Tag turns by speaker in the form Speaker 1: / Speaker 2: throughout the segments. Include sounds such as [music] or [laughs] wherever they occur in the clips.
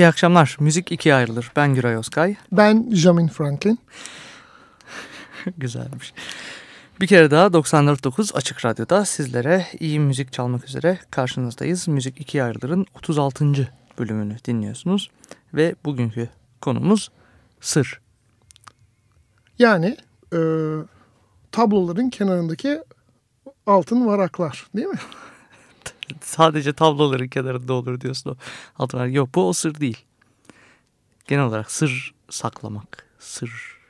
Speaker 1: İyi akşamlar. Müzik ikiye ayrılır. Ben Güray Özkay.
Speaker 2: Ben Jamin Franklin. [laughs]
Speaker 1: Güzelmiş. Bir kere daha 94.9 Açık Radyo'da sizlere iyi müzik çalmak üzere karşınızdayız. Müzik ikiye ayrılırın 36. bölümünü dinliyorsunuz. Ve bugünkü konumuz sır.
Speaker 2: Yani e, tabloların kenarındaki altın varaklar değil mi?
Speaker 1: Sadece tabloların kenarında olur diyorsun o. Altın Yok bu o sır değil. Genel olarak sır saklamak. Sır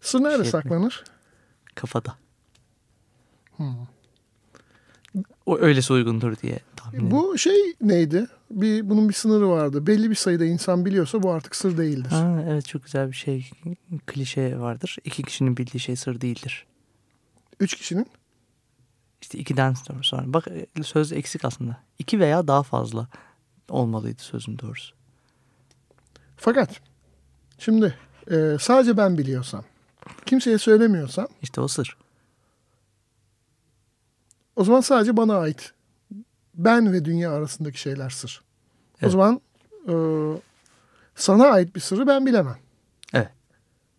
Speaker 2: Sır nerede
Speaker 1: Şey
Speaker 2: saklanır?
Speaker 1: kafada. O öylesi uygundur diye tahmin ediyorum.
Speaker 2: Bu şey neydi? Bir bunun bir sınırı vardı. Belli bir sayıda insan biliyorsa bu artık sır değildir.
Speaker 1: Ha, evet çok güzel bir şey. Klişe vardır. İki kişinin bildiği şey sır değildir.
Speaker 2: Üç kişinin.
Speaker 1: İşte ikiden sonra. Bak e, söz eksik aslında. İki veya daha fazla olmalıydı sözün doğrusu.
Speaker 2: Fakat şimdi e, sadece ben biliyorsam, kimseye söylemiyorsam
Speaker 1: İşte o sır.
Speaker 2: o zaman sadece bana ait. Ben ve dünya arasındaki şeyler sır. O
Speaker 1: Evet.
Speaker 2: zaman e, sana ait bir sırrı ben bilemem.
Speaker 1: Evet.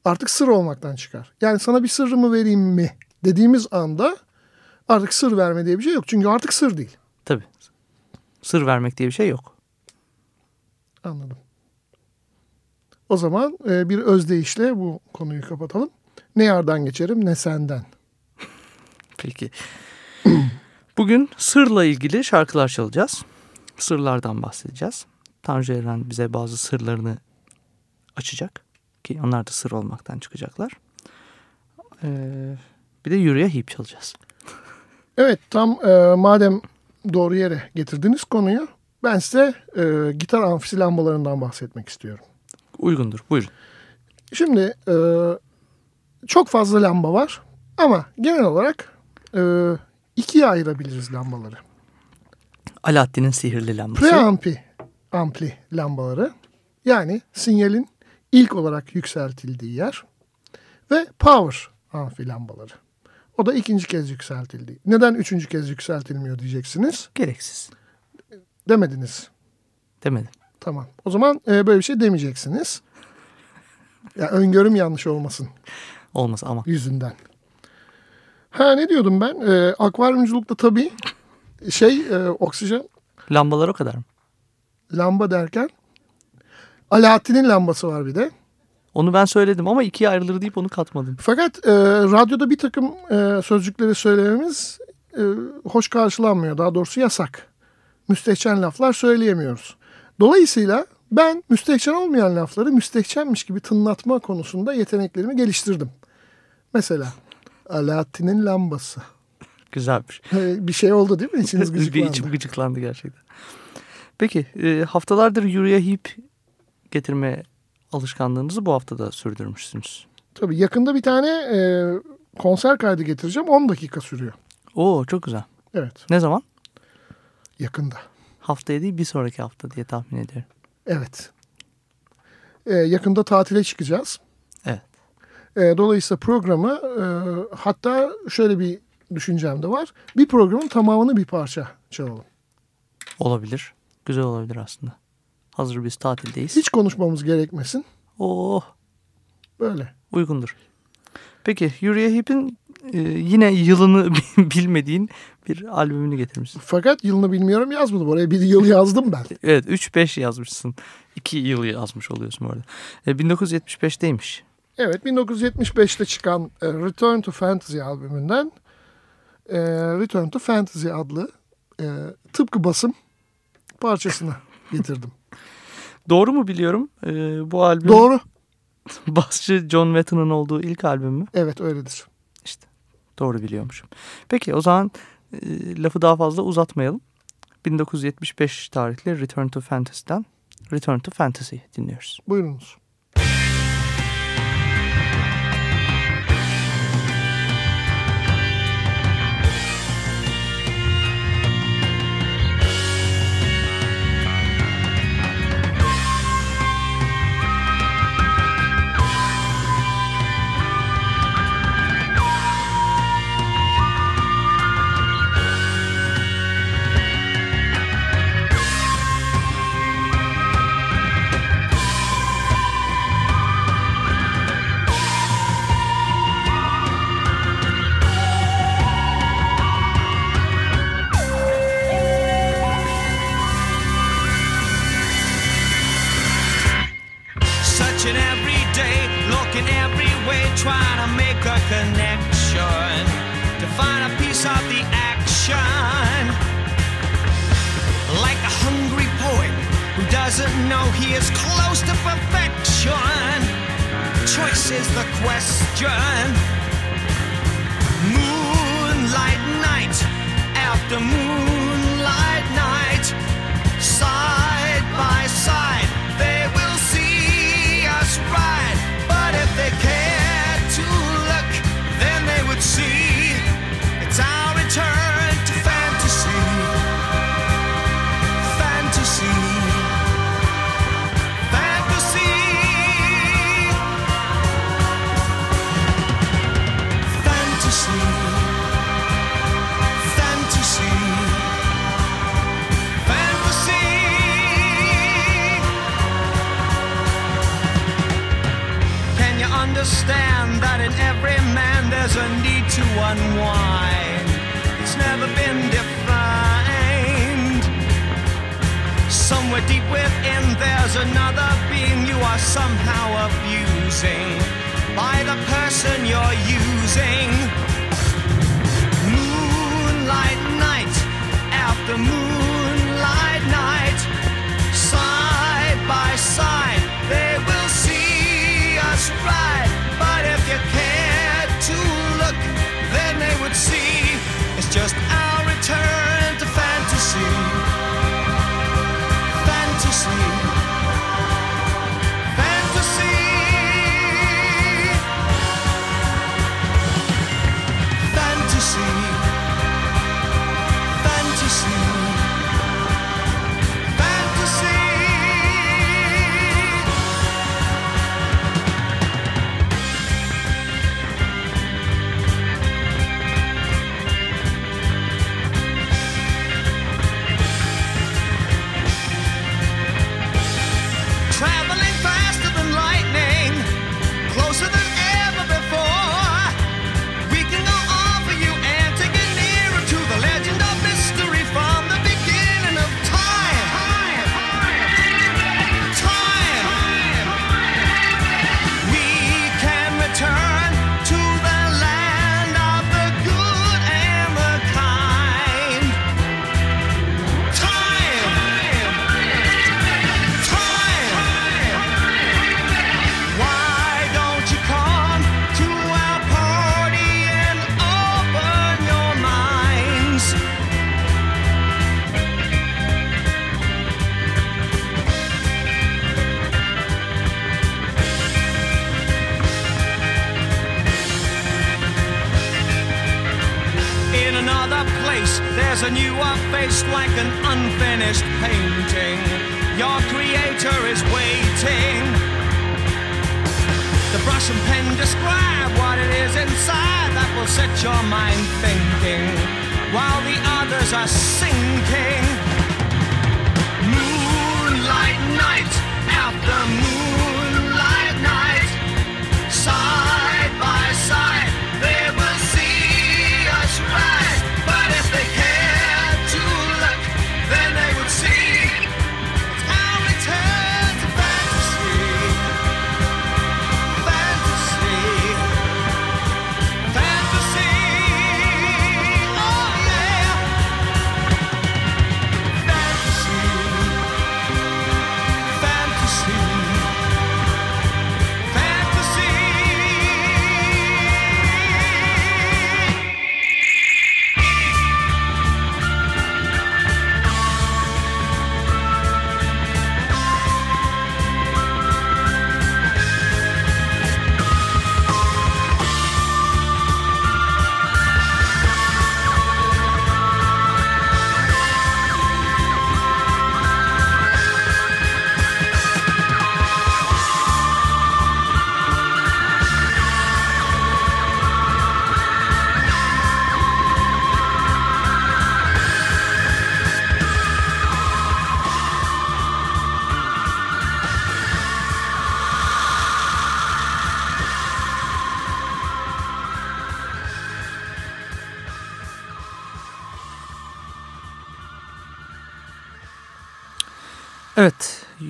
Speaker 2: Artık sır olmaktan çıkar. Yani sana bir sırrımı vereyim mi dediğimiz anda artık sır verme diye bir şey yok. Çünkü artık sır değil.
Speaker 1: Tabii. Sır vermek diye bir şey yok.
Speaker 2: Anladım. O zaman e, bir özdeyişle bu konuyu kapatalım. Ne yardan geçerim ne senden. [laughs]
Speaker 1: Peki. [clears throat] Bugün sırla ilgili şarkılar çalacağız. Sırlardan bahsedeceğiz. Tanju Eren bize bazı sırlarını açacak. Ki onlar da sır olmaktan çıkacaklar. Ee, bir de Yürüye Hip çalacağız.
Speaker 2: Evet tam e, madem doğru yere getirdiniz konuyu ben size e, gitar amfisi lambalarından bahsetmek istiyorum.
Speaker 1: Uygundur. Buyurun.
Speaker 2: Şimdi e, çok fazla lamba var ama genel olarak e, ikiye ayırabiliriz lambaları.
Speaker 1: Alaaddin'in sihirli lambası.
Speaker 2: Preampi ampli lambaları yani sinyalin ilk olarak yükseltildiği yer ve power amfi lambaları. O da ikinci kez yükseltildi. Neden üçüncü kez yükseltilmiyor diyeceksiniz.
Speaker 1: Gereksiz.
Speaker 2: Demediniz.
Speaker 1: Demedim.
Speaker 2: Tamam. O zaman e, böyle bir şey demeyeceksiniz. Ya öngörüm yanlış olmasın
Speaker 1: Olmaz ama.
Speaker 2: yüzünden. Ha ne diyordum ben? E, akvaryumculukta tabii şey e, oksijen
Speaker 1: Lambalar o kadar mı?
Speaker 2: lamba derken Alaaddin'in lambası var bir de.
Speaker 1: Onu ben söyledim ama ikiye ayrılır deyip onu katmadım.
Speaker 2: Fakat e, radyoda bir takım e, sözcükleri söylememiz e, hoş karşılanmıyor. Daha doğrusu yasak. Müstehcen laflar söyleyemiyoruz. Dolayısıyla ben müstehcen olmayan lafları müstehcenmiş gibi tınlatma konusunda yeteneklerimi geliştirdim. Mesela Alaaddin'in lambası.
Speaker 1: Güzelmiş.
Speaker 2: E, bir şey oldu değil mi? İçiniz [laughs]
Speaker 1: bir
Speaker 2: gıcıklandı.
Speaker 1: içim gıcıklandı gerçekten. Peki e, haftalardır Yürüye Hip getirme alışkanlığınızı bu hafta da sürdürmüşsünüz.
Speaker 2: Tabii yakında bir tane e, konser kaydı getireceğim. 10 dakika sürüyor.
Speaker 1: Oo çok güzel.
Speaker 2: Evet
Speaker 1: Ne zaman?
Speaker 2: yakında.
Speaker 1: Haftaya değil bir sonraki hafta diye tahmin ediyorum.
Speaker 2: Evet. Ee, yakında tatile çıkacağız.
Speaker 1: Evet.
Speaker 2: Ee, dolayısıyla programı e, hatta şöyle bir düşüncem de var. Bir programın tamamını bir parça çalalım.
Speaker 1: Olabilir. Güzel olabilir aslında. Hazır biz tatildeyiz.
Speaker 2: Hiç konuşmamız gerekmesin.
Speaker 1: Oh
Speaker 2: Böyle.
Speaker 1: uygundur. Peki Yürüye Hip'in e, yine yılını [laughs] bilmediğin bir albümünü getirmişsin.
Speaker 2: Fakat yılını bilmiyorum yazmadım. Oraya bir yıl yazdım ben. [laughs]
Speaker 1: Evet 3-5 yazmışsın. 2 yıl yazmış oluyorsun bu arada. E, 1975'teymiş.
Speaker 2: Evet 1975'te çıkan e, Return to Fantasy albümünden e, Return to Fantasy adlı e, tıpkı basım parçasını [laughs] getirdim.
Speaker 1: Doğru mu biliyorum? E, bu albüm
Speaker 2: Doğru. [laughs]
Speaker 1: basçı John Wetton'ın olduğu ilk albüm mü?
Speaker 2: Evet öyledir.
Speaker 1: İşte doğru biliyormuşum. Peki o zaman e, lafı daha fazla uzatmayalım. 1975 tarihli Return to Fantasy'den Return to Fantasy dinliyoruz.
Speaker 2: Buyurunuz.
Speaker 3: Searching every day, looking every way, trying to make a connection to find a piece of the action. Like a hungry poet who doesn't know he is close to perfection. Choice is the question. Moonlight night after moonlight night, side by side, Right. Understand that in every man there's a need to unwind? It's never been defined. Somewhere deep within there's another being you are somehow abusing by the person you're using. Moonlight night after moonlight night, side by side, they will see us ride. You cared to look, then they would see it's just our return to. Fantasy. Fantasy.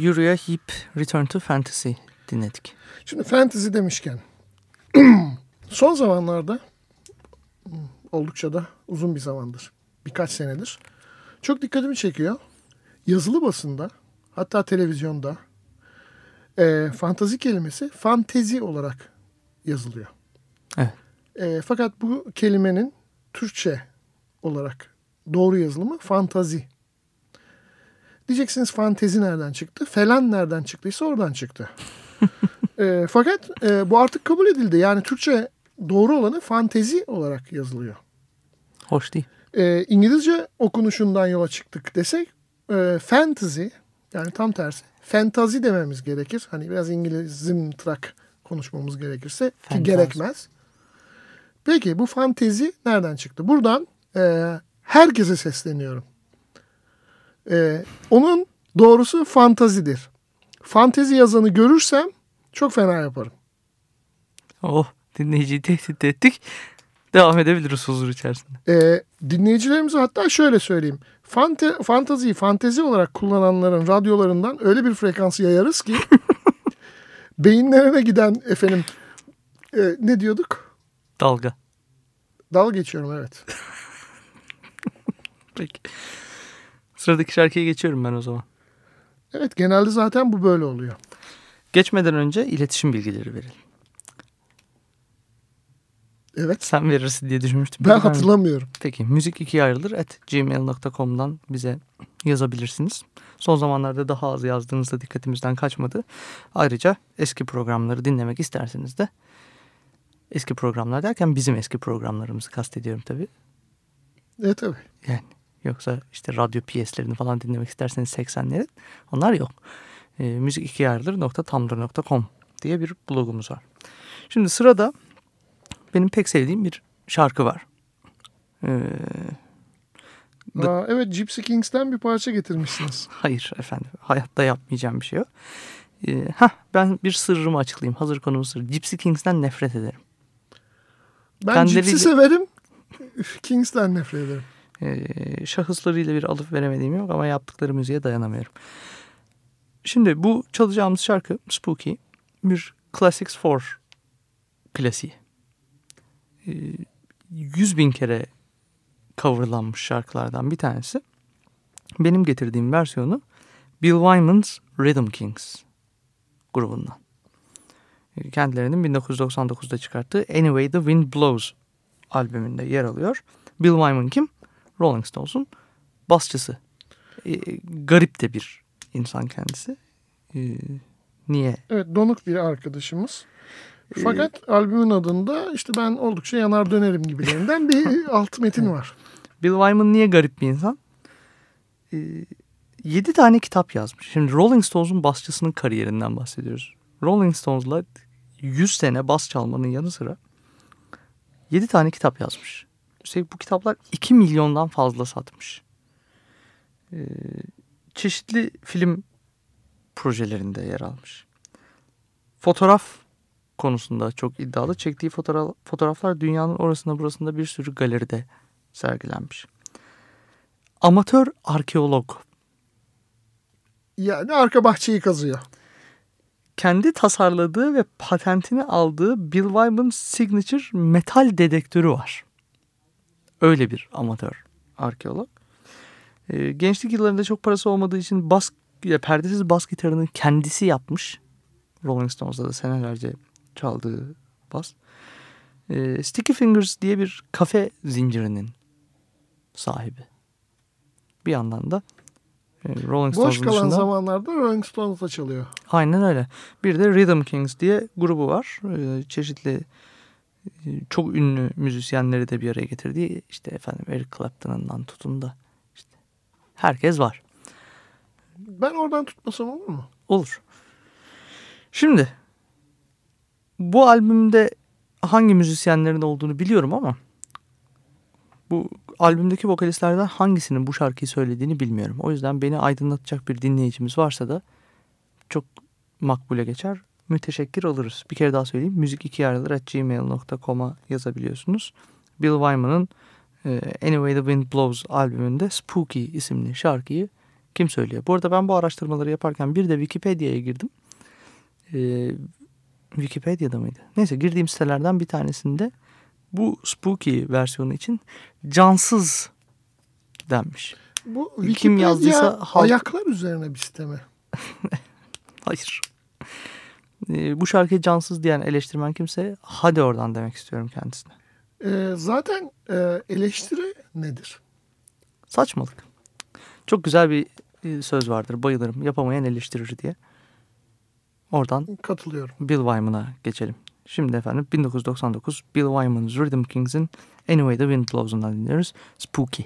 Speaker 1: Uriah Heep Return to Fantasy dinledik.
Speaker 2: Şimdi fantasy demişken [clears throat] son zamanlarda oldukça da uzun bir zamandır birkaç senedir çok dikkatimi çekiyor. Yazılı basında hatta televizyonda e, fantazi kelimesi fantezi olarak yazılıyor.
Speaker 1: Evet.
Speaker 2: E, fakat bu kelimenin Türkçe olarak doğru yazılımı fantazi. Diyeceksiniz fantezi nereden çıktı? Falan nereden çıktıysa oradan çıktı. [laughs] E, fakat e, bu artık kabul edildi. Yani Türkçe doğru olanı fantezi olarak yazılıyor.
Speaker 1: Hoş değil.
Speaker 2: E, İngilizce okunuşundan yola çıktık desek e, fantasy yani tam tersi fantazi dememiz gerekir. Hani biraz İngilizim trak konuşmamız gerekirse ki gerekmez. Peki bu fantezi nereden çıktı? Buradan e, herkese sesleniyorum. E, onun doğrusu fantazidir. Fantezi yazanı görürsem çok fena yaparım.
Speaker 1: Oh, dinleyiciyi tehdit ettik. Devam edebiliriz huzur içerisinde.
Speaker 2: E, dinleyicilerimize hatta şöyle söyleyeyim. Fante, fantaziyi fantezi olarak kullananların radyolarından öyle bir frekansı yayarız ki [laughs] beyinlerine giden efendim e, ne diyorduk?
Speaker 1: Dalga.
Speaker 2: Dal geçiyorum evet. [laughs]
Speaker 1: Peki. Sıradaki şarkıya geçiyorum ben o zaman.
Speaker 2: Evet genelde zaten bu böyle oluyor.
Speaker 1: Geçmeden önce iletişim bilgileri verelim.
Speaker 2: Evet.
Speaker 1: Sen verirsin diye düşünmüştüm.
Speaker 2: Ben hatırlamıyorum.
Speaker 1: Peki müzik ikiye ayrılır at gmail.com'dan bize yazabilirsiniz. Son zamanlarda daha az yazdığınızda dikkatimizden kaçmadı. Ayrıca eski programları dinlemek isterseniz de eski programlar derken bizim eski programlarımızı kastediyorum tabii.
Speaker 2: Evet tabii.
Speaker 1: Yani yoksa işte radyo piyeslerini falan dinlemek isterseniz 80'lerin onlar yok. E, müzik ikiye ayrılır.tumblr.com diye bir blogumuz var. Şimdi sırada benim pek sevdiğim bir şarkı var. Ee, The-
Speaker 2: Aa, evet Gypsy Kings'ten bir parça getirmişsiniz. [laughs]
Speaker 1: hayır efendim hayatta yapmayacağım bir şey o. Ee, heh, ben bir sırrımı açıklayayım. Hazır konumuz sır. Gypsy Kings'ten nefret ederim.
Speaker 2: Ben
Speaker 1: Kendileriyle-
Speaker 2: Gypsy severim. Kings'ten nefret ederim.
Speaker 1: Ee, şahıslarıyla bir alıp veremediğim yok ama yaptıkları müziğe dayanamıyorum. Şimdi bu çalacağımız şarkı Spooky bir Classics 4 klasiği. Ee, 100 bin kere coverlanmış şarkılardan bir tanesi. Benim getirdiğim versiyonu Bill Wyman's Rhythm Kings grubundan. Ee, Kendilerinin 1999'da çıkarttığı Anyway the Wind Blows albümünde yer alıyor. Bill Wyman kim? Rolling Stones'un basçısı. Ee, garip de bir insan kendisi. Ee, niye?
Speaker 2: Evet donuk bir arkadaşımız. Fakat albümün adında işte ben oldukça yanar dönerim gibilerinden bir [laughs] alt metin var.
Speaker 1: Bill Wyman niye garip bir insan? Ee, 7 tane kitap yazmış. Şimdi Rolling Stones'un basçısının kariyerinden bahsediyoruz. Rolling Stones'la 100 sene bas çalmanın yanı sıra 7 tane kitap yazmış. Üstelik bu kitaplar 2 milyondan fazla satmış. Ee, çeşitli film projelerinde yer almış. Fotoğraf konusunda çok iddialı. Çektiği fotoğraf, fotoğraflar dünyanın orasında burasında bir sürü galeride sergilenmiş. Amatör arkeolog.
Speaker 2: Yani arka bahçeyi kazıyor.
Speaker 1: Kendi tasarladığı ve patentini aldığı Bill Wyman Signature metal dedektörü var. Öyle bir amatör arkeolog. Ee, gençlik yıllarında çok parası olmadığı için bas, ya perdesiz bas gitarını kendisi yapmış. Rolling Stones'da da senelerce çaldığı bas. Ee, Sticky Fingers diye bir kafe zincirinin sahibi. Bir yandan da e, Rolling
Speaker 2: Boş
Speaker 1: Stones'un
Speaker 2: kalan
Speaker 1: dışında...
Speaker 2: zamanlarda Rolling Stones'la çalıyor.
Speaker 1: Aynen öyle. Bir de Rhythm Kings diye grubu var. Ee, çeşitli e, çok ünlü müzisyenleri de bir araya getirdiği işte efendim Eric Clapton'ından tutun da işte herkes var.
Speaker 2: Ben oradan tutmasam olur mu?
Speaker 1: Olur. Şimdi bu albümde hangi müzisyenlerin olduğunu biliyorum ama bu albümdeki vokalistlerden hangisinin bu şarkıyı söylediğini bilmiyorum. O yüzden beni aydınlatacak bir dinleyicimiz varsa da çok makbule geçer. Müteşekkir oluruz. Bir kere daha söyleyeyim. Müzik iki gmail.com'a yazabiliyorsunuz. Bill Wyman'ın e, Anyway the Wind Blows albümünde Spooky isimli şarkıyı Kim söylüyor? Bu arada ben bu araştırmaları yaparken bir de Wikipedia'ya girdim. Ee, Wikipedia'da mıydı? Neyse girdiğim sitelerden bir tanesinde bu spooky versiyonu için cansız denmiş.
Speaker 2: Bu
Speaker 1: Kim
Speaker 2: Wikipedia
Speaker 1: yazdıysa halk-
Speaker 2: ayaklar üzerine bir site mi? [laughs]
Speaker 1: Hayır. Ee, bu şarkıya cansız diyen eleştirmen kimse hadi oradan demek istiyorum kendisine.
Speaker 2: Ee, zaten e, eleştiri nedir?
Speaker 1: Saçmalık. Çok güzel bir e, söz vardır. Bayılırım. Yapamayan eleştirir diye. Oradan
Speaker 2: Katılıyorum.
Speaker 1: Bill Wyman'a geçelim. Şimdi efendim 1999 Bill Wyman's Rhythm Kings'in Anyway the Wind Blows'undan dinliyoruz. Spooky.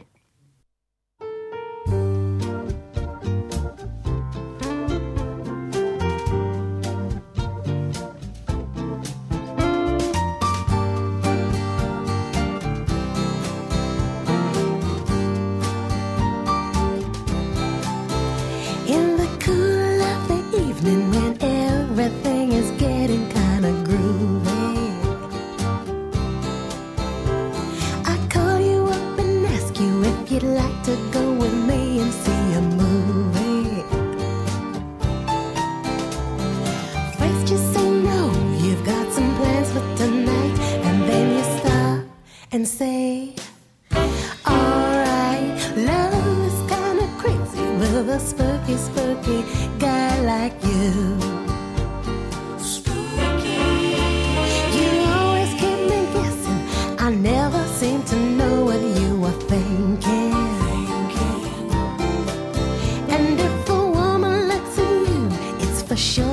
Speaker 4: show.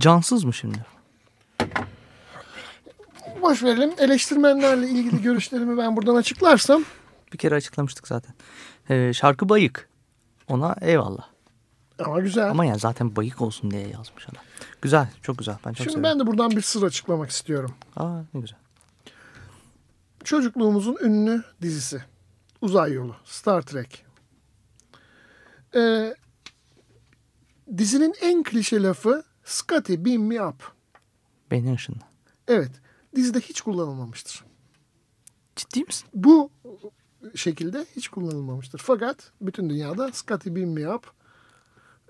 Speaker 1: Cansız mı şimdi?
Speaker 2: Boş verelim. Eleştirmenlerle ilgili [laughs] görüşlerimi ben buradan açıklarsam
Speaker 1: Bir kere açıklamıştık zaten. Ee, şarkı bayık. Ona eyvallah.
Speaker 2: ama güzel.
Speaker 1: Ama yani zaten bayık olsun diye yazmış adam. Güzel, çok güzel. Ben çok
Speaker 2: Şimdi
Speaker 1: seviyorum.
Speaker 2: ben de buradan bir sır açıklamak istiyorum.
Speaker 1: Aa ne güzel.
Speaker 2: Çocukluğumuzun ünlü dizisi. Uzay Yolu. Star Trek. Ee, dizinin en klişe lafı Scotty beam me up.
Speaker 1: Beni ışınla.
Speaker 2: Evet. Dizide hiç kullanılmamıştır.
Speaker 1: Ciddi misin?
Speaker 2: Bu şekilde hiç kullanılmamıştır. Fakat bütün dünyada Scotty beam me up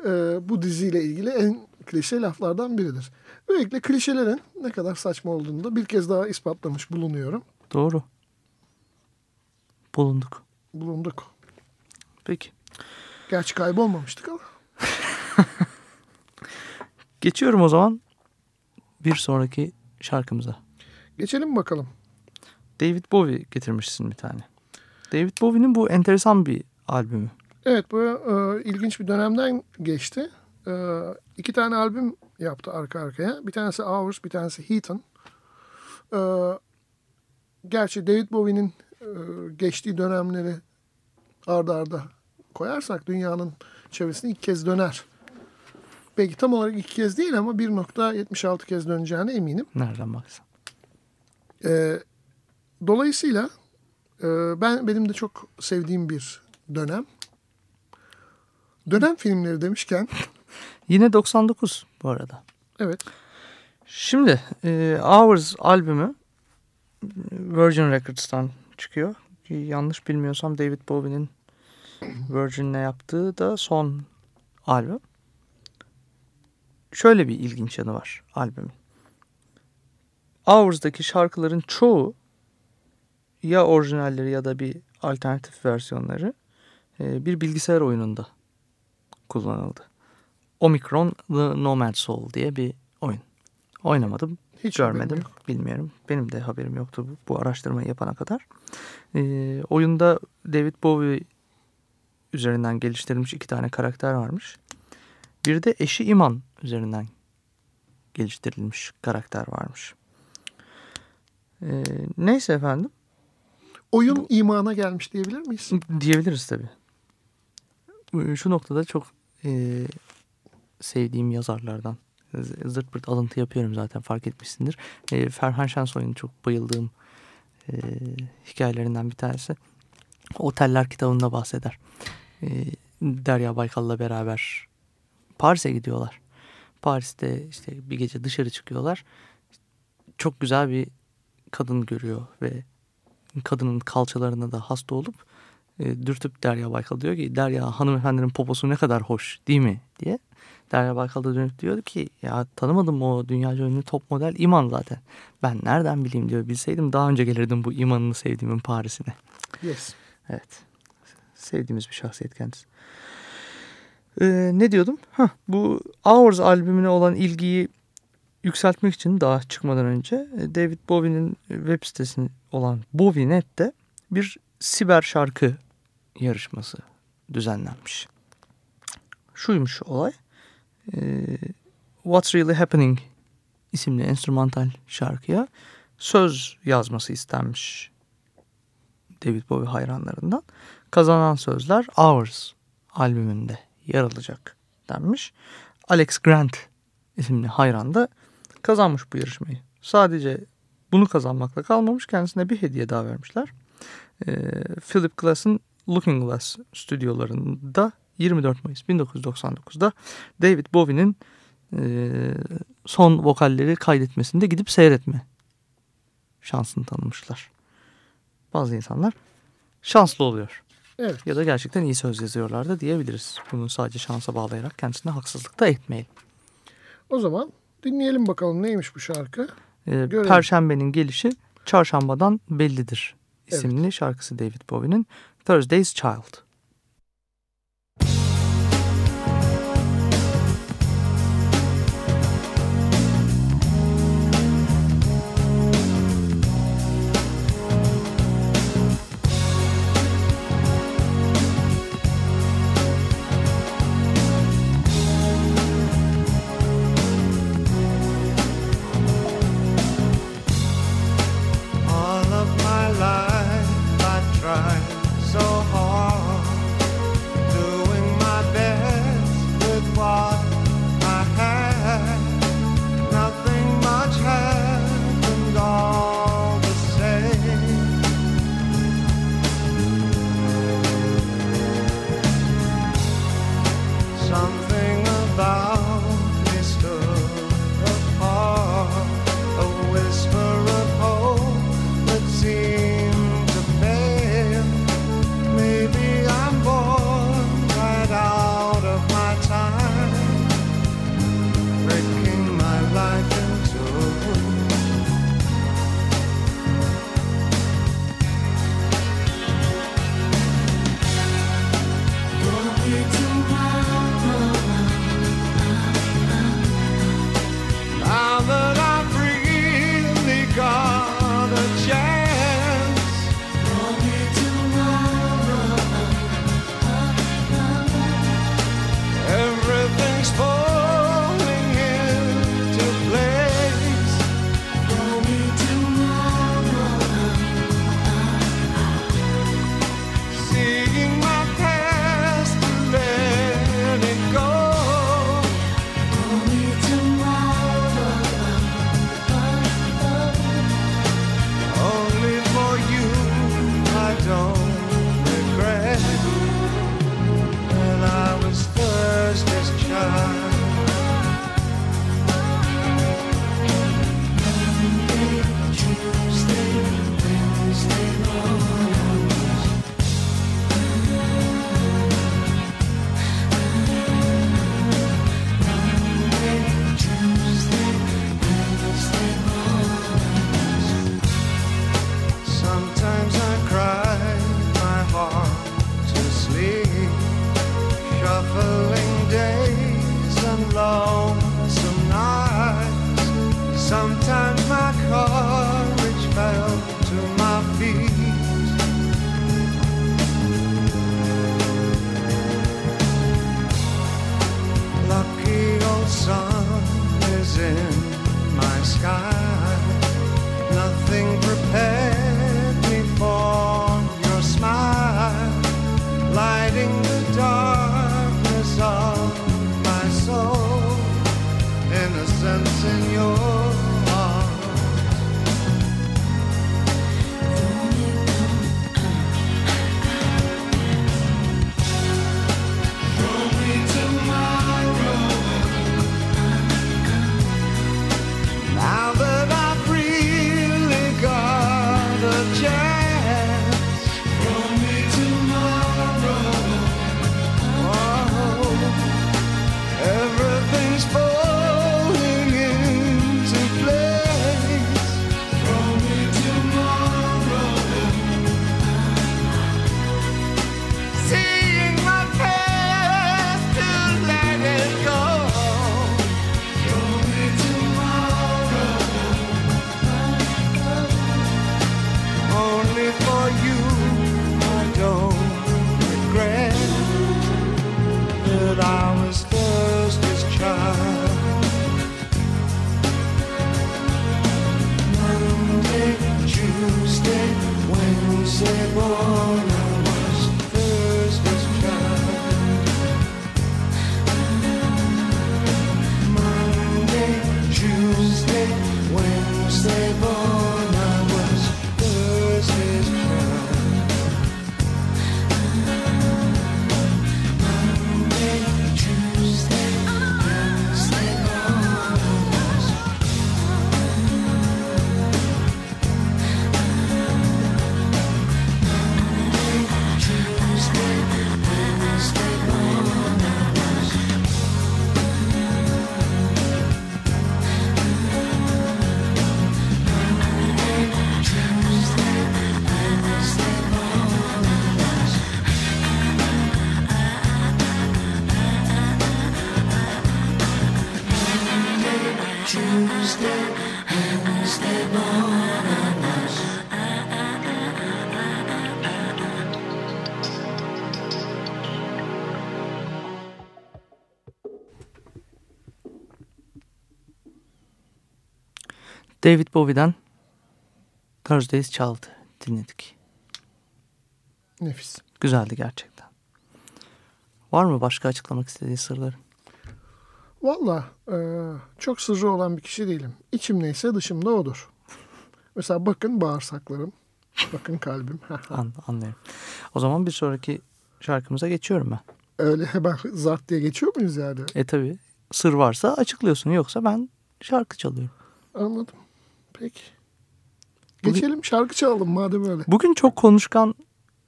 Speaker 2: e, bu diziyle ilgili en klişe laflardan biridir. Böylelikle klişelerin ne kadar saçma olduğunu da bir kez daha ispatlamış bulunuyorum.
Speaker 1: Doğru. Bulunduk.
Speaker 2: Bulunduk.
Speaker 1: Peki.
Speaker 2: Gerçi kaybolmamıştık ama. [laughs]
Speaker 1: Geçiyorum o zaman bir sonraki şarkımıza.
Speaker 2: Geçelim bakalım.
Speaker 1: David Bowie getirmişsin bir tane. David Bowie'nin bu enteresan bir albümü.
Speaker 2: Evet bu e, ilginç bir dönemden geçti. E, iki tane albüm yaptı arka arkaya. Bir tanesi Hours, bir tanesi Heaton. E, gerçi David Bowie'nin e, geçtiği dönemleri ardarda arda koyarsak dünyanın çevresine ilk kez döner. Belki tam olarak iki kez değil ama 1.76 kez döneceğine eminim.
Speaker 1: Nereden baksan.
Speaker 2: E, dolayısıyla e, ben benim de çok sevdiğim bir dönem. Dönem filmleri demişken [laughs]
Speaker 1: Yine 99 bu arada.
Speaker 2: evet
Speaker 1: Şimdi e, Hours albümü Virgin Records'tan çıkıyor. Ki Yanlış bilmiyorsam David Bowie'nin Virgin'le yaptığı da son albüm. Şöyle bir ilginç yanı var albümün. Hours'daki şarkıların çoğu ya orijinalleri ya da bir alternatif versiyonları e, bir bilgisayar oyununda kullanıldı. Omicron The Nomad Soul diye bir oyun. Oynamadım,
Speaker 2: hiç
Speaker 1: görmedim,
Speaker 2: yok.
Speaker 1: bilmiyorum. Benim de haberim yoktu bu, bu araştırmayı yapana kadar. Ee, oyunda David Bowie üzerinden geliştirilmiş iki tane karakter varmış. Bir de eşi İman üzerinden geliştirilmiş karakter varmış. Ee, neyse efendim
Speaker 2: Oyun imana gelmiş diyebilir miyiz?
Speaker 1: diyebiliriz tabii. Ee, Şu noktada çok e, sevdiğim yazarlardan zırt pırt alıntı yapıyorum zaten fark etmişsindir. E, Ferhan Şensoy'un çok bayıldığım e, hikayelerinden bir tanesi. Oteller kitabında bahseder. E, Derya Baykal'la beraber Paris'e gidiyorlar. Paris'te işte bir gece dışarı çıkıyorlar. Çok güzel bir kadın görüyor ve kadının kalçalarına da hasta olup e, dürtüp Derya Baykal diyor ki Derya hanımefendinin poposu ne kadar hoş değil mi diye. Derya Baykal da dönüp diyor ki ya tanımadım o dünyaca ünlü top model İman zaten. Ben nereden bileyim diyor bilseydim daha önce gelirdim bu İman'ını sevdiğimin Paris'ine.
Speaker 2: Yes.
Speaker 1: Evet. Sevdiğimiz bir şahsiyet kendisi. Ee, ne diyordum? Hah, bu Hours albümüne olan ilgiyi yükseltmek için daha çıkmadan önce e, David Bowie'nin web sitesi olan Bowie.net'te bir siber şarkı yarışması düzenlenmiş. Şuymuş olay. Ee, What's Really Happening isimli enstrümantal şarkıya söz yazması istenmiş David Bowie hayranlarından. Kazanan sözler Hours albümünde yer alacak denmiş. Alex Grant isimli hayran da kazanmış bu yarışmayı. Sadece bunu kazanmakla kalmamış kendisine bir hediye daha vermişler. Ee, Philip Glass'ın Looking Glass stüdyolarında 24 Mayıs 1999'da David Bowie'nin e, son vokalleri kaydetmesinde gidip seyretme şansını tanımışlar. Bazı insanlar şanslı oluyor.
Speaker 2: Evet.
Speaker 1: Ya da gerçekten iyi söz yazıyorlar da diyebiliriz. Bunu sadece şansa bağlayarak kendisine haksızlık da etmeyelim.
Speaker 2: O zaman dinleyelim bakalım neymiş bu şarkı.
Speaker 1: Ee,
Speaker 2: Görelim.
Speaker 1: Perşembenin gelişi çarşambadan bellidir isimli şarkısı David Bowie'nin Thursday's Child. David Bowie'den Thursday's Child dinledik.
Speaker 2: Nefis.
Speaker 1: Güzeldi gerçekten. Var mı başka açıklamak istediği sırları?
Speaker 2: Valla e, çok sırrı olan bir kişi değilim. İçim neyse dışımda odur. Mesela bakın bağırsaklarım. Bakın kalbim.
Speaker 1: An, anlıyorum. O zaman bir sonraki şarkımıza geçiyorum ben.
Speaker 2: Öyle hemen zart diye geçiyor muyuz yani?
Speaker 1: E tabi sır varsa açıklıyorsun yoksa ben şarkı çalıyorum.
Speaker 2: Anladım. Peki.
Speaker 1: Bugün-
Speaker 2: Geçelim şarkı çalalım madem öyle.
Speaker 1: Bugün çok konuşkan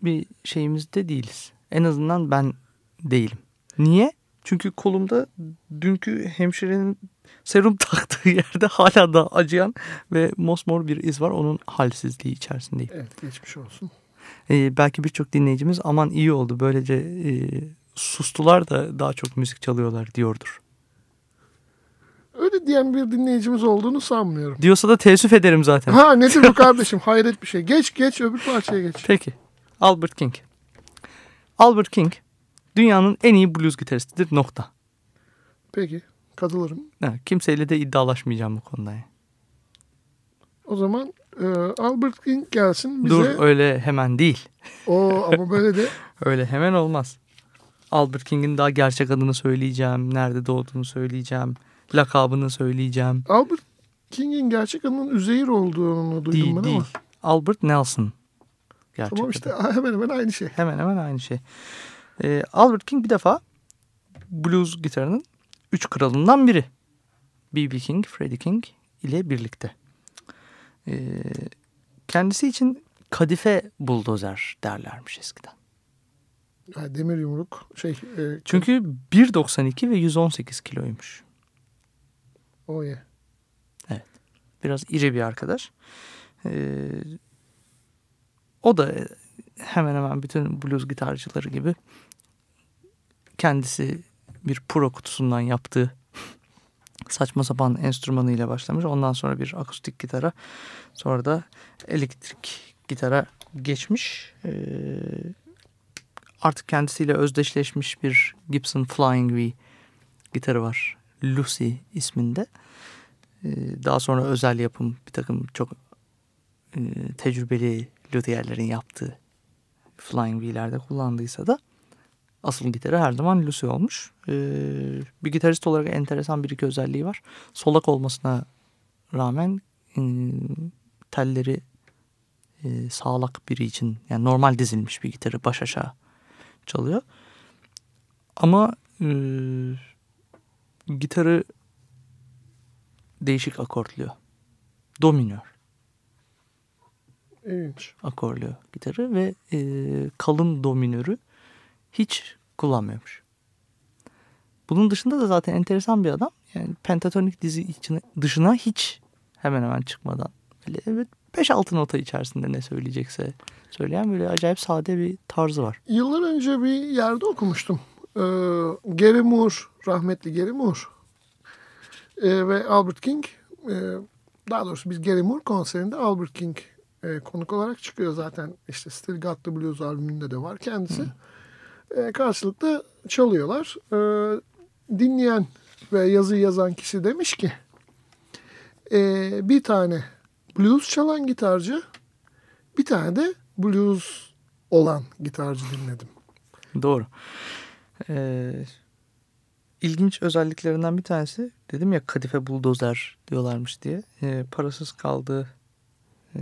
Speaker 1: bir şeyimizde değiliz. En azından ben değilim. Niye? Çünkü kolumda dünkü hemşirenin serum [laughs] taktığı yerde hala da acıyan ve mosmor bir iz var. Onun halsizliği içerisindeyim.
Speaker 2: Evet geçmiş olsun.
Speaker 1: Ee, belki birçok dinleyicimiz aman iyi oldu böylece e, sustular da daha çok müzik çalıyorlar diyordur.
Speaker 2: Öyle diyen bir dinleyicimiz olduğunu sanmıyorum.
Speaker 1: Diyorsa da teessüf ederim zaten.
Speaker 2: Ha [laughs] nedir bu kardeşim? Hayret bir şey. Geç geç öbür parçaya geç.
Speaker 1: Peki. Albert King. Albert King dünyanın en iyi blues gitaristidir nokta.
Speaker 2: Peki katılırım.
Speaker 1: Ha, kimseyle de iddialaşmayacağım bu konuda. yani.
Speaker 2: O zaman e, Albert King gelsin bize.
Speaker 1: Dur öyle hemen değil.
Speaker 2: O ama böyle de [laughs]
Speaker 1: Öyle hemen olmaz. Albert King'in daha gerçek adını söyleyeceğim. Nerede doğduğunu söyleyeceğim. Lakabını söyleyeceğim.
Speaker 2: Albert King'in gerçek adının Üzeyir olduğunu duydum
Speaker 1: Değil
Speaker 2: ben
Speaker 1: değil.
Speaker 2: ama.
Speaker 1: Albert Nelson. Gerçek
Speaker 2: Tamam
Speaker 1: adı.
Speaker 2: işte [laughs] hemen hemen aynı şey.
Speaker 1: Hemen hemen aynı şey. Ee, Albert King bir defa blues gitarının üç kralından biri. B.B. King, Freddie King ile birlikte. Ee, kendisi için kadife buldozer derlermiş eskiden.
Speaker 2: Yani demir yumruk şey. E,
Speaker 1: Çünkü 1.92 ve 118 kiloymuş.
Speaker 2: O ye.
Speaker 1: Biraz iri bir arkadaş. Ee, o da hemen hemen bütün blues gitarcıları gibi kendisi bir pro kutusundan yaptığı [laughs] saçma sapan enstrümanıyla başlamış. Ondan sonra bir akustik gitara sonra da elektrik gitara geçmiş. Ee, artık kendisiyle özdeşleşmiş bir Gibson Flying V gitarı var. Lucy isminde. E, daha sonra özel yapım bir takım çok e, tecrübeli lüthierlerin yaptığı Flying V'lerde kullandıysa da asıl gitarı her zaman Lucy olmuş. E, bir gitarist olarak enteresan bir iki özelliği var. Solak olmasına rağmen e, telleri e, sağlak biri için yani normal dizilmiş bir gitarı baş aşağı çalıyor. Ama gitarı değişik akortluyor. Do minör
Speaker 2: İlginç.
Speaker 1: akorluyor gitarı ve e, kalın do minörü hiç kullanmıyormuş. Bunun dışında da zaten enteresan bir adam. Yani pentatonik dizi içine, dışına hiç hemen hemen çıkmadan böyle evet 5-6 nota içerisinde ne söyleyecekse söyleyen böyle acayip sade bir tarzı var.
Speaker 2: Yıllar önce bir yerde okumuştum. Ee, Gary Moore, rahmetli Gary Moore ee, ve Albert King. ee, daha doğrusu biz Gary Moore konserinde Albert King ee, konuk olarak çıkıyor zaten. İşte Still Got the Blues albümünde de var kendisi. Ee, karşılıklı çalıyorlar. Ee, dinleyen ve yazıyı yazan kişi demiş ki ee, bir tane blues çalan gitarcı bir tane de blues olan gitarcı dinledim.
Speaker 1: Doğru. Ee, ilginç özelliklerinden bir tanesi dedim ya kadife buldozer diyorlarmış diye. Ee, parasız kaldığı e,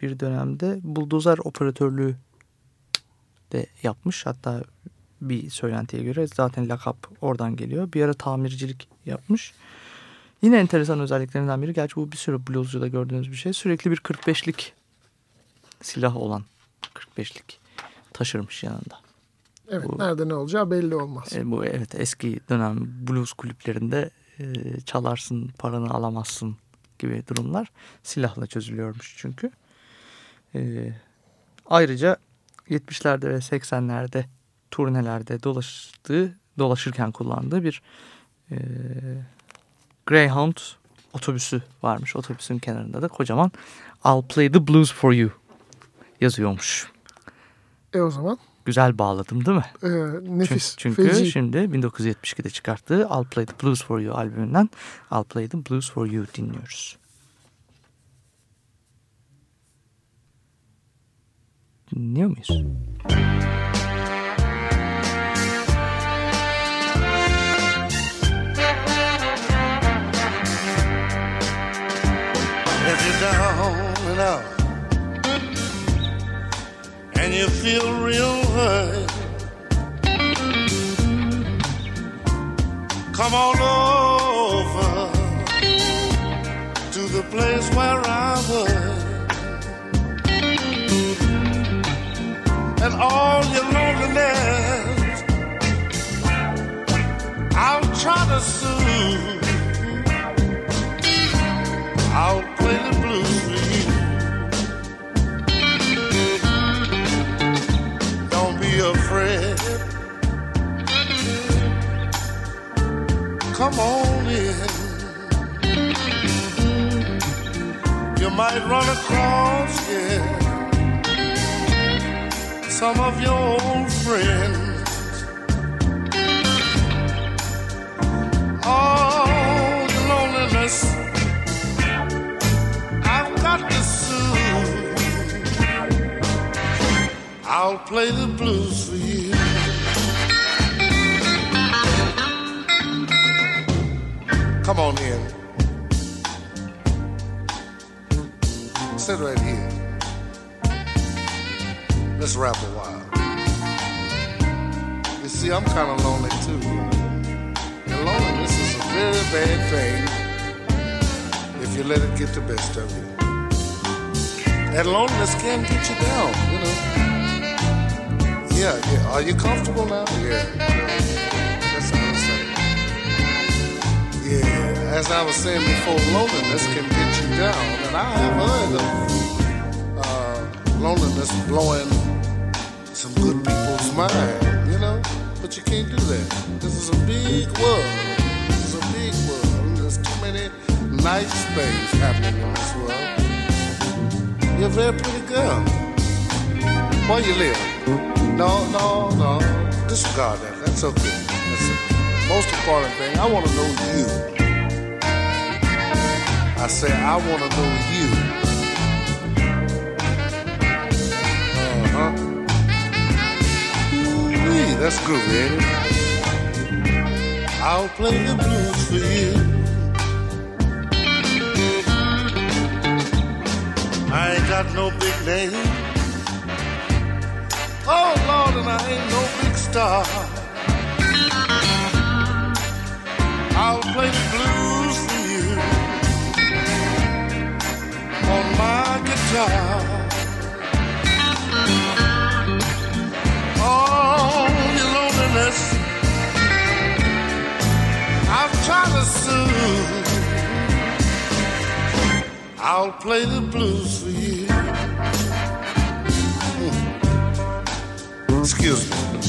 Speaker 1: bir dönemde buldozer operatörlüğü de yapmış. Hatta bir söylentiye göre zaten lakap oradan geliyor. Bir ara tamircilik yapmış. Yine enteresan özelliklerinden biri. Gerçi bu bir sürü bluescuda gördüğünüz bir şey. Sürekli bir 45'lik silah olan 45'lik taşırmış yanında.
Speaker 2: Evet
Speaker 1: Bu-
Speaker 2: nerede ne olacağı belli olmaz.
Speaker 1: E, bu evet eski dönem blues kulüplerinde e, çalarsın paranı alamazsın gibi durumlar silahla çözülüyormuş çünkü. E, ayrıca 70'lerde ve 80'lerde turnelerde dolaştığı dolaşırken kullandığı bir e, Greyhound otobüsü varmış. Otobüsün kenarında da kocaman I'll play the blues for you yazıyormuş.
Speaker 2: E o zaman
Speaker 1: Güzel bağladım değil mi?
Speaker 2: e, nefis,
Speaker 1: Çünkü, çünkü
Speaker 2: feci.
Speaker 1: şimdi 1972'de çıkarttığı I'll Play the Blues for You albümünden I'll Play the Blues for You dinliyoruz. Dinliyor muyuz?
Speaker 5: If you're down and out and you feel real hurt, come on over to the place where I was. And all your loneliness, I'll try to soothe. Come on in. You might run across, yeah, some of your old friends. Oh, All your loneliness. I've got to soothe. I'll play the blues for Come on in. Sit right here. Let's rap a while. You see, I'm kind of lonely too. And loneliness is a very bad thing if you let it get the best of you. And loneliness can get you down, you know. Yeah, yeah. Are you comfortable now? Yeah. As I was saying before, loneliness can get you down. And I have heard of uh, loneliness blowing some good people's mind, you know? But you can't do that. This is a big world. This is a big world. There's too many nice things happening in this world. You're a very pretty girl. Where you live? No, no, no. Disregard that. That's okay. That's okay. most important thing, I want to know you. I say, I want to know you. Uh huh. Ooh, that's good, man. I'll play the blues for you. I ain't got no big name. Oh Lord, and I ain't no big star. I'll play the blues on my guitar. Oh, your loneliness, I'm trying to soothe. I'll play the blues for you. Hmm. Excuse me.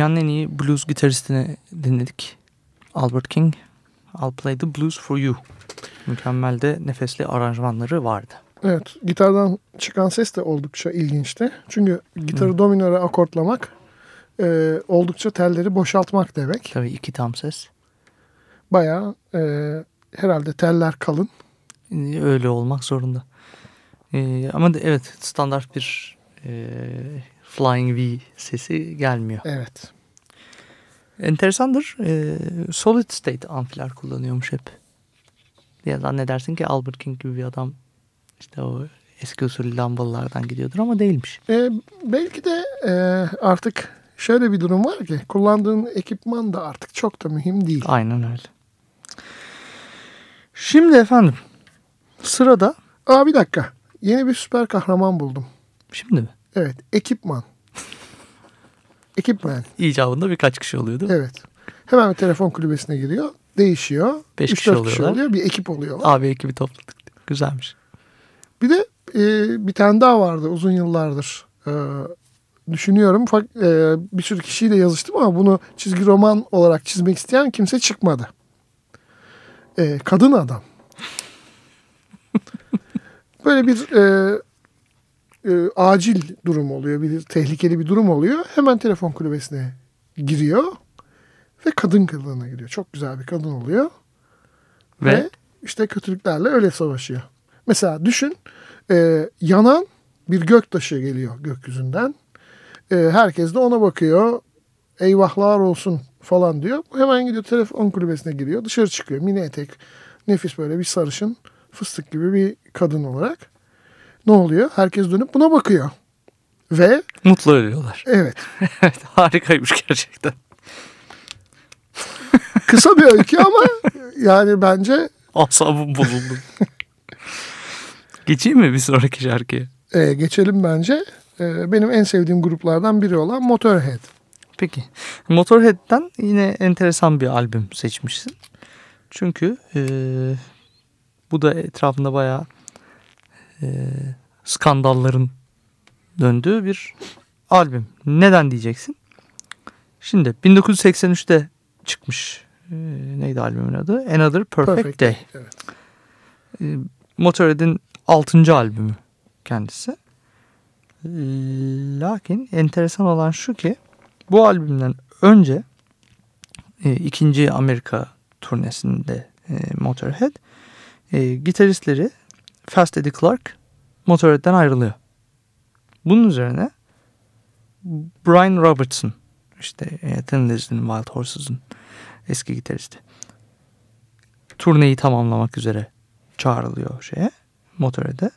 Speaker 1: Dünyanın en iyi blues gitaristini dinledik. Albert King. I'll Play the Blues for You. Mükemmel de nefesli aranjmanları vardı.
Speaker 2: Evet, gitardan çıkan ses de oldukça ilginçti. Çünkü gitarı do minöre akortlamak e, oldukça telleri boşaltmak demek.
Speaker 1: Tabii iki tam ses.
Speaker 2: Bayağı e, herhalde teller kalın.
Speaker 1: Öyle olmak zorunda. Ee, ama de, evet standart bir e, Flying V sesi gelmiyor.
Speaker 2: Evet.
Speaker 1: Enteresandır. E, solid state amfiler kullanıyormuş hep. Ya zannedersin ki Albert King gibi bir adam işte o eski usul lambalardan gidiyordur ama değilmiş.
Speaker 2: E, belki de e, artık şöyle bir durum var ki kullandığın ekipman da artık çok da mühim değil.
Speaker 1: Aynen öyle. Şimdi efendim sırada
Speaker 2: Aa bir dakika. Yeni bir süper kahraman buldum.
Speaker 1: şimdi mi?
Speaker 2: Evet, ekipman. [laughs] Ekipman.
Speaker 1: İcabında birkaç kişi oluyor değil mi?
Speaker 2: Evet. Hemen bir telefon kulübesine giriyor. Değişiyor.
Speaker 1: Beş
Speaker 2: 3-4
Speaker 1: kişi oluyorlar.
Speaker 2: oluyor. Bir ekip oluyorlar.
Speaker 1: Abi ekibi topladık. Güzelmiş.
Speaker 2: Bir de e, bir tane daha vardı uzun yıllardır. E, düşünüyorum. Fak, e, bir sürü kişiyle yazıştım ama bunu çizgi roman olarak çizmek isteyen kimse çıkmadı. E, kadın adam. [laughs] Böyle bir e, e, acil durum oluyor. Bir tehlikeli bir durum oluyor. Hemen telefon kulübesine giriyor. Ve kadın kılığına giriyor. Çok güzel bir kadın oluyor.
Speaker 1: Ve,
Speaker 2: Ve işte kötülüklerle öyle savaşıyor. Mesela düşün e, yanan bir göktaşı geliyor gökyüzünden. E, herkes de ona bakıyor. Eyvahlar olsun falan diyor. Hemen gidiyor telefon kulübesine giriyor. Dışarı çıkıyor. Mini etek. Nefis böyle bir sarışın fıstık gibi bir kadın olarak. Ne oluyor? Herkes dönüp buna bakıyor. Ve
Speaker 1: mutlu ölüyorlar.
Speaker 2: evet [laughs]
Speaker 1: evet harikaymış gerçekten.
Speaker 2: kısa bir öykü ama yani bence
Speaker 1: Asabım bozuldu. [laughs] Geçeyim mi bir sonraki şarkıya?
Speaker 2: e, geçelim bence. E, benim en sevdiğim gruplardan biri olan Motorhead.
Speaker 1: Peki. Motorhead'den yine enteresan bir albüm seçmişsin. Çünkü e, bu da etrafında bayağı e, skandalların döndüğü bir albüm. Neden diyeceksin? Şimdi 1983'te çıkmış e, neydi albümün adı? Another Perfect,
Speaker 2: Perfect
Speaker 1: Day.
Speaker 2: Evet.
Speaker 1: E, Motorhead'in 6. albümü kendisi. Lakin enteresan olan şu ki bu albümden önce e, ikinci Amerika turnesinde e, Motorhead e, gitaristleri Fast Eddie Clark Motorhead'den ayrılıyor. Bunun üzerine Brian Robertson işte e, Lizzy'nin Wild Horses'ın eski gitaristi turneyi tamamlamak üzere çağrılıyor şeye Motorhead'e.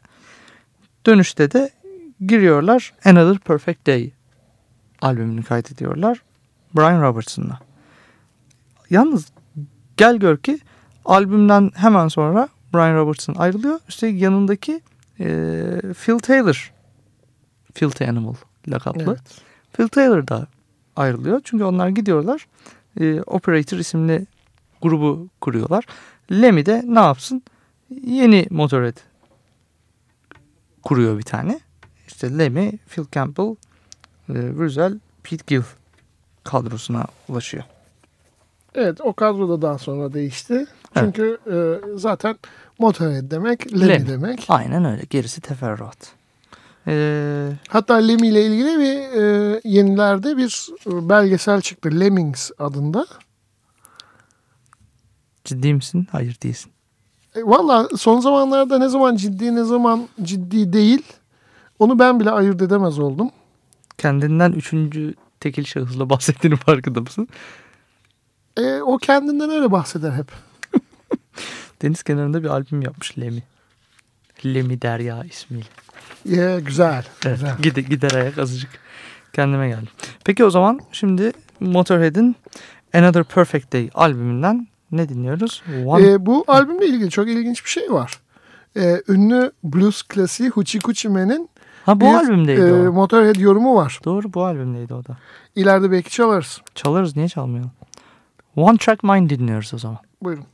Speaker 1: Dönüşte de giriyorlar Another Perfect Day albümünü kaydediyorlar Brian Robertson'la. Yalnız gel gör ki albümden hemen sonra Brian Robertson ayrılıyor. Üstelik yanındaki e, Phil Taylor Filthy Animal lakaplı.
Speaker 2: Evet.
Speaker 1: Phil Taylor da ayrılıyor. Çünkü onlar gidiyorlar. E, Operator isimli grubu kuruyorlar. Lemmy de ne yapsın? Yeni Motorhead kuruyor bir tane. İşte Lemmy, Phil Campbell, e, Virgil, Pete Gill kadrosuna ulaşıyor.
Speaker 2: Evet o kadro da daha sonra değişti. Çünkü e, zaten Motorhead demek, Lemmy,
Speaker 1: Lemmy.
Speaker 2: demek.
Speaker 1: Aynen öyle. Gerisi teferruat. Ee,
Speaker 2: Hatta Lemmy ile ilgili bir e, yenilerde bir e, belgesel çıktı. Lemmings adında.
Speaker 1: ciddi misin? Hayır değilsin.
Speaker 2: E, Valla son zamanlarda ne zaman ciddi ne zaman ciddi değil. Onu ben bile ayırt edemez oldum.
Speaker 1: Kendinden üçüncü tekil şahısla bahsettiğinin farkında mısın?
Speaker 2: E, o kendinden öyle bahseder hep.
Speaker 1: Deniz kenarında bir albüm yapmış Lemmy. Lemmy Derya ismiyle.
Speaker 2: Ye, güzel.
Speaker 1: Evet,
Speaker 2: güzel.
Speaker 1: gider, gider ayak azıcık kendime geldim. Peki o zaman şimdi Motorhead'in Another Perfect Day albümünden ne dinliyoruz? One...
Speaker 2: E, bu albümle ilgili çok ilginç bir şey var. E, ünlü blues klasiği Coochie Man'in
Speaker 1: ha bu
Speaker 2: bir,
Speaker 1: albümdeydi
Speaker 2: e,
Speaker 1: o.
Speaker 2: Motorhead yorumu var.
Speaker 1: Doğru bu albümdeydi o da.
Speaker 2: İleride belki çalarız.
Speaker 1: Çalarız niye çalmayalım? One Track Mind dinliyoruz o zaman.
Speaker 2: Buyurun.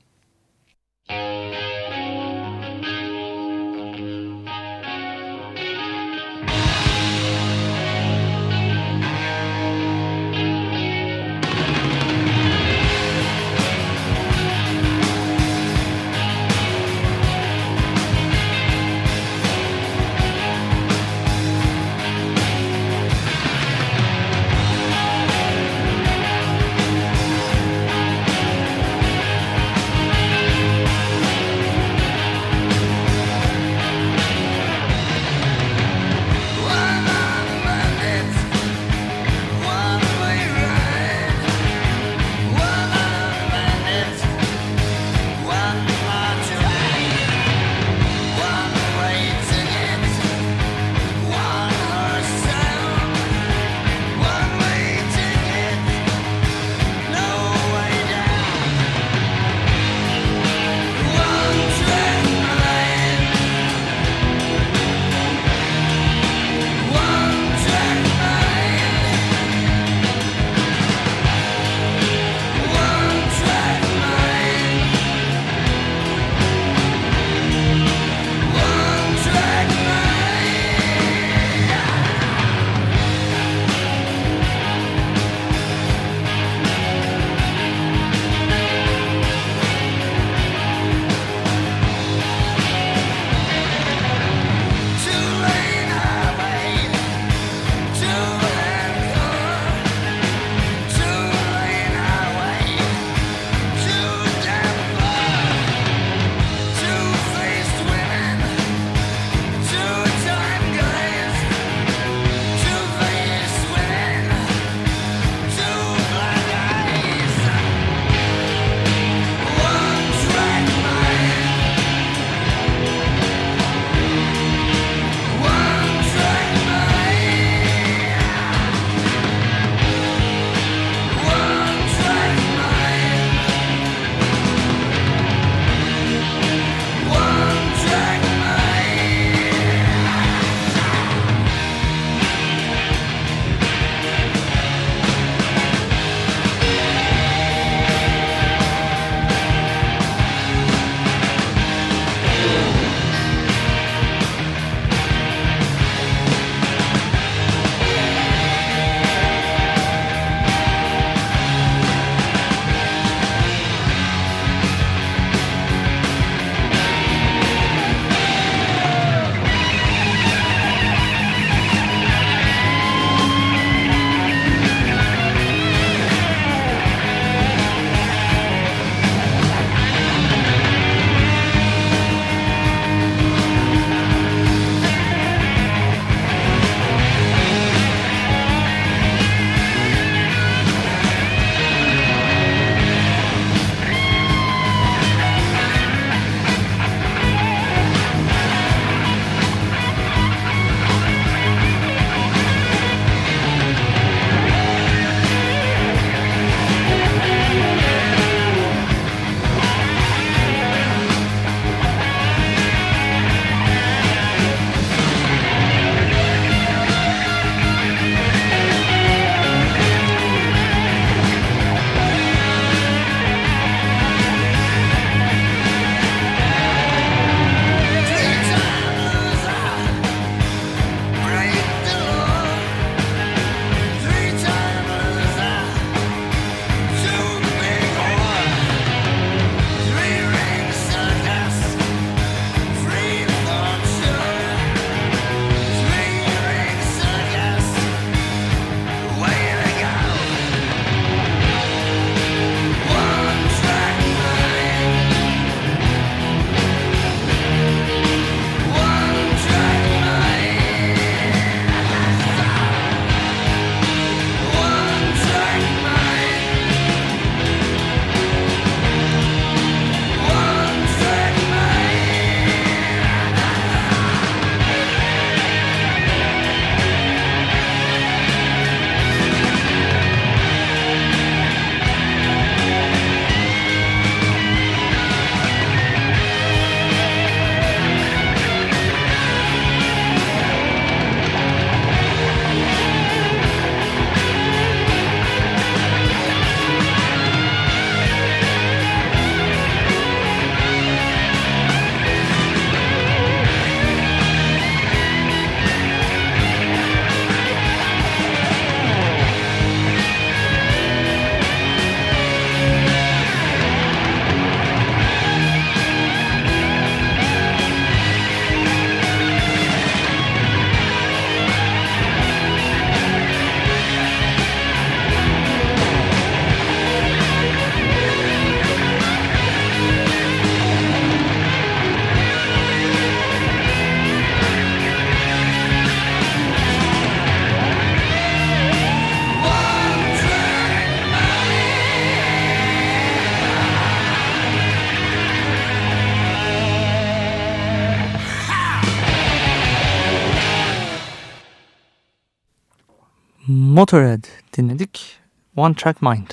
Speaker 1: Motorhead dinledik. One Track Mind.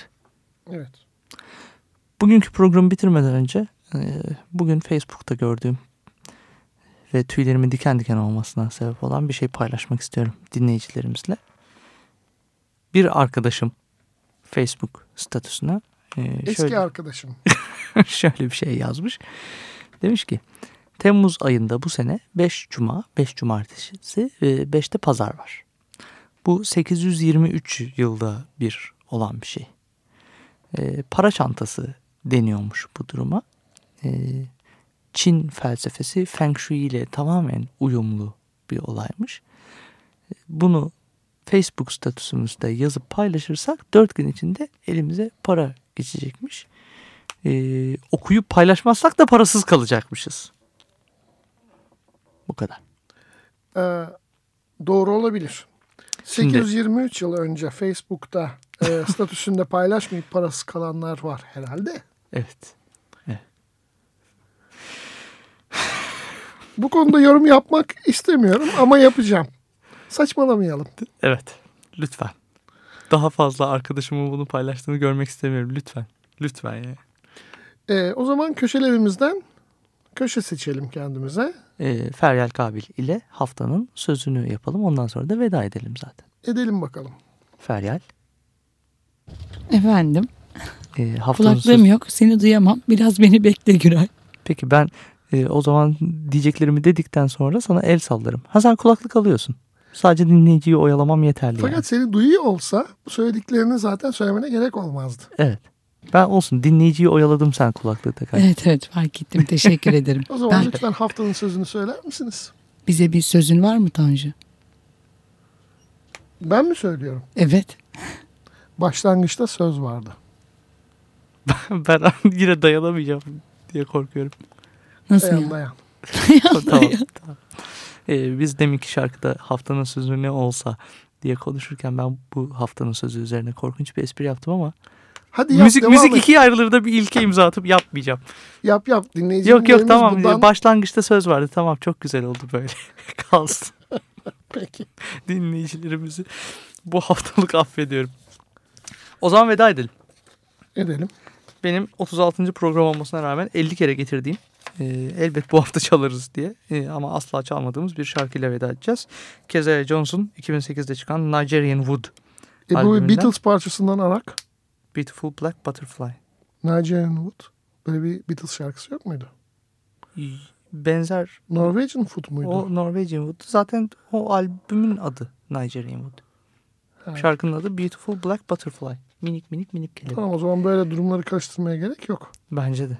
Speaker 2: Evet.
Speaker 1: Bugünkü programı bitirmeden önce e, bugün Facebook'ta gördüğüm ve tüylerimin diken diken olmasına sebep olan bir şey paylaşmak istiyorum dinleyicilerimizle. Bir arkadaşım Facebook statüsüne e,
Speaker 2: Eski
Speaker 1: şöyle,
Speaker 2: arkadaşım. [laughs]
Speaker 1: şöyle bir şey yazmış. Demiş ki Temmuz ayında bu sene 5 cuma, 5 cumartesi ve 5'te pazar var. Bu 823 yılda bir olan bir şey. E, para çantası deniyormuş bu duruma. E, Çin felsefesi Feng Shui ile tamamen uyumlu bir olaymış. E, Bunu Facebook statüsümüzde yazıp paylaşırsak 4 gün içinde elimize para geçecekmiş. E, okuyup paylaşmazsak da parasız kalacakmışız. Bu kadar.
Speaker 2: Ee, doğru olabilir.
Speaker 1: Şimdi-
Speaker 2: 823 yıl önce Facebook'ta e, [laughs] statüsünde paylaşmayıp parasız kalanlar var herhalde.
Speaker 1: Evet. [sighs]
Speaker 2: Bu konuda yorum yapmak istemiyorum ama yapacağım. Saçmalamayalım.
Speaker 1: Evet. Lütfen. Daha fazla arkadaşımın bunu paylaştığını görmek istemiyorum. Lütfen. Lütfen ya.
Speaker 2: Ee, o zaman köşelerimizden köşe seçelim kendimize.
Speaker 1: E, Feryal Kabil ile haftanın sözünü yapalım. Ondan sonra da veda edelim zaten.
Speaker 2: Edelim bakalım.
Speaker 1: Feryal.
Speaker 6: Efendim
Speaker 1: E, haftanın
Speaker 6: kulaklığım
Speaker 1: sözü-
Speaker 6: yok seni duyamam biraz beni bekle Güray.
Speaker 1: Peki ben e, o zaman diyeceklerimi dedikten sonra sana el sallarım. Ha sen kulaklık alıyorsun. Sadece dinleyiciyi oyalamam yeterli.
Speaker 2: Fakat
Speaker 1: yani.
Speaker 2: seni duyuyor olsa bu söylediklerini zaten söylemene gerek olmazdı.
Speaker 1: Evet. Ben olsun dinleyiciyi oyaladım sen kulaklığı takarken.
Speaker 6: Evet evet fark ettim teşekkür [laughs] ederim.
Speaker 2: O zaman
Speaker 6: Ben,
Speaker 2: lütfen haftanın sözünü söyler misiniz?
Speaker 6: bize bir sözün var mı Tanju?
Speaker 2: Ben mi söylüyorum?
Speaker 6: Evet.
Speaker 2: Başlangıçta söz vardı.
Speaker 1: ben [laughs] yine dayanamayacağım diye korkuyorum.
Speaker 6: Nasıl
Speaker 2: Dayan
Speaker 6: ya?
Speaker 2: dayan. [laughs]
Speaker 1: tamam. tamam. Ee, biz deminki şarkıda haftanın sözü ne olsa diye konuşurken ben bu haftanın sözü üzerine korkunç bir espri yaptım ama
Speaker 2: Hadi yap
Speaker 1: müzik müzik
Speaker 2: et.
Speaker 1: ikiye ayrılır da bir ilke imza atıp yapmayacağım.
Speaker 2: Yap yap dinleyicilerimiz
Speaker 1: Yok yok tamam
Speaker 2: bundan...
Speaker 1: başlangıçta söz vardı tamam çok güzel oldu böyle [laughs] kalsın [laughs]
Speaker 2: Peki.
Speaker 1: dinleyicilerimizi bu haftalık affediyorum. O zaman veda edelim.
Speaker 2: Edelim.
Speaker 1: Benim 36. program olmasına rağmen 50 kere getirdiğim e, elbet bu hafta çalarız diye e, ama asla çalmadığımız bir şarkıyla veda edeceğiz. Kezaya Johnson 2008'de çıkan Nigerian Wood
Speaker 2: E, bu Beatles parçasından arak.
Speaker 1: Beautiful Black Butterfly.
Speaker 2: Nigerian Wood. Böyle bir Beatles şarkısı yok muydu?
Speaker 1: Benzer
Speaker 2: Norwegian Food muydu?
Speaker 1: o Norwegian Wood zaten o albümün adı Nigerian Wood.
Speaker 2: Ha.
Speaker 1: Şarkının adı Beautiful Black Butterfly. Minik minik minik kelebek.
Speaker 2: Tamam o zaman böyle durumları karıştırmaya gerek yok.
Speaker 1: Bence de.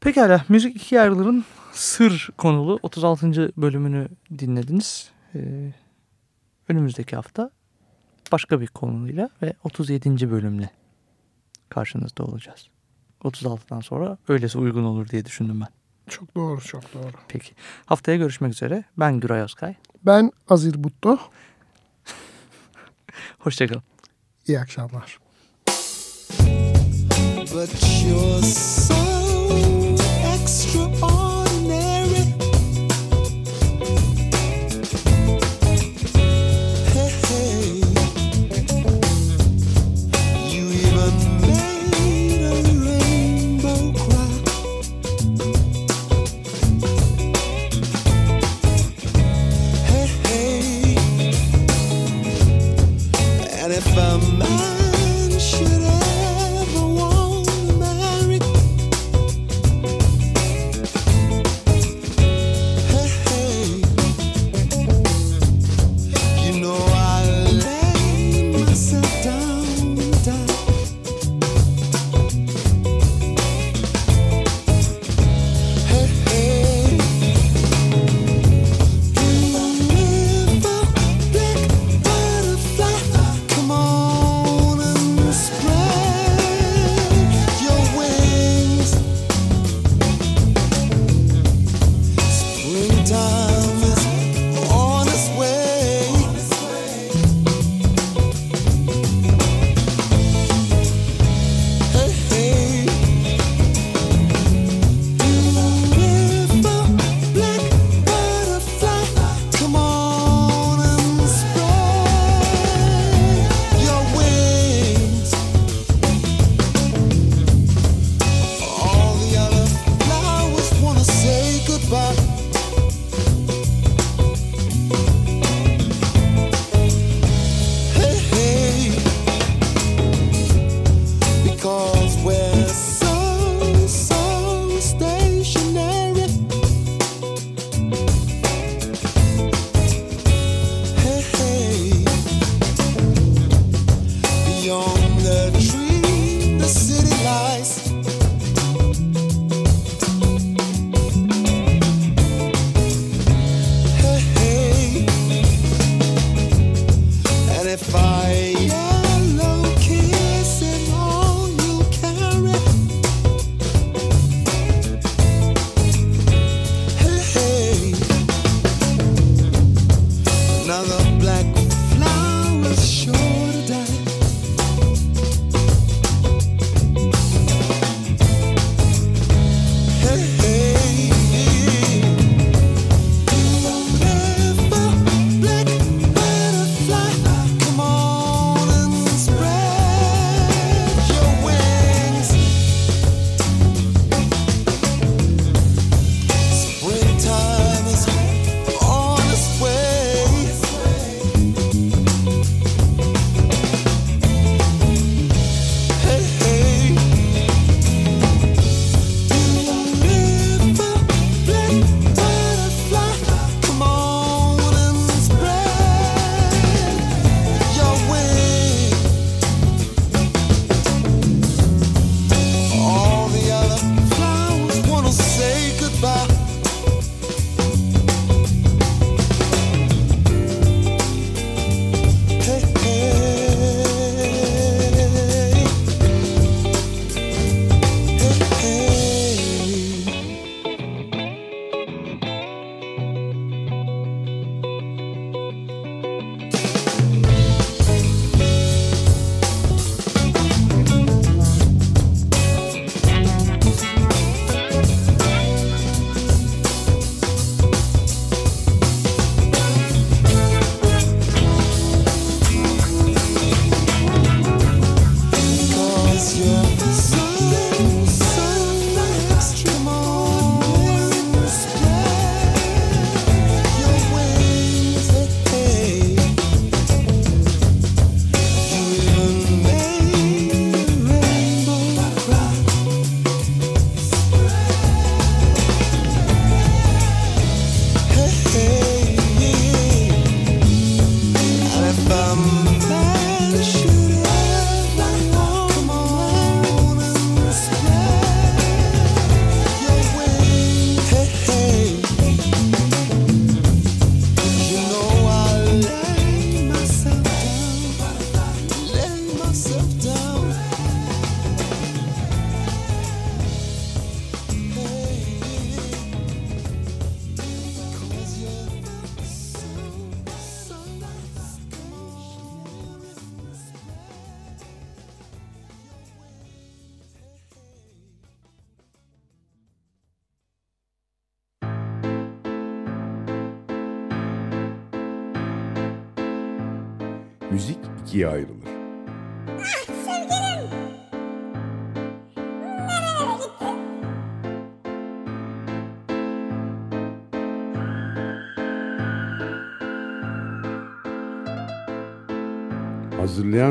Speaker 1: Pekala müzik ikiye ayrılırın sır konulu 36. bölümünü dinlediniz. Ee, önümüzdeki hafta başka bir konuyla ve 37. bölümle karşınızda olacağız. 36'dan sonra öylesi uygun olur diye düşündüm ben.
Speaker 2: Çok doğru çok doğru.
Speaker 1: Peki. Haftaya görüşmek üzere. Ben Güray Özkay.
Speaker 2: Ben Azir Butto. [laughs]
Speaker 1: Hoşçakalın.
Speaker 2: İyi akşamlar.
Speaker 3: but you're so